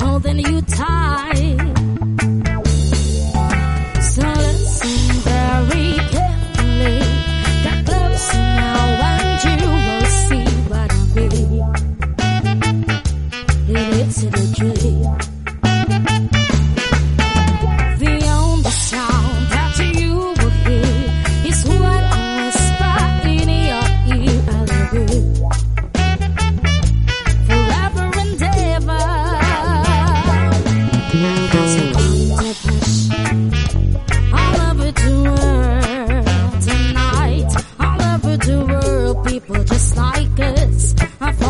is holding you tight. So listen very carefully. Get close now and you will see what I mean. It's a dream. people just like us.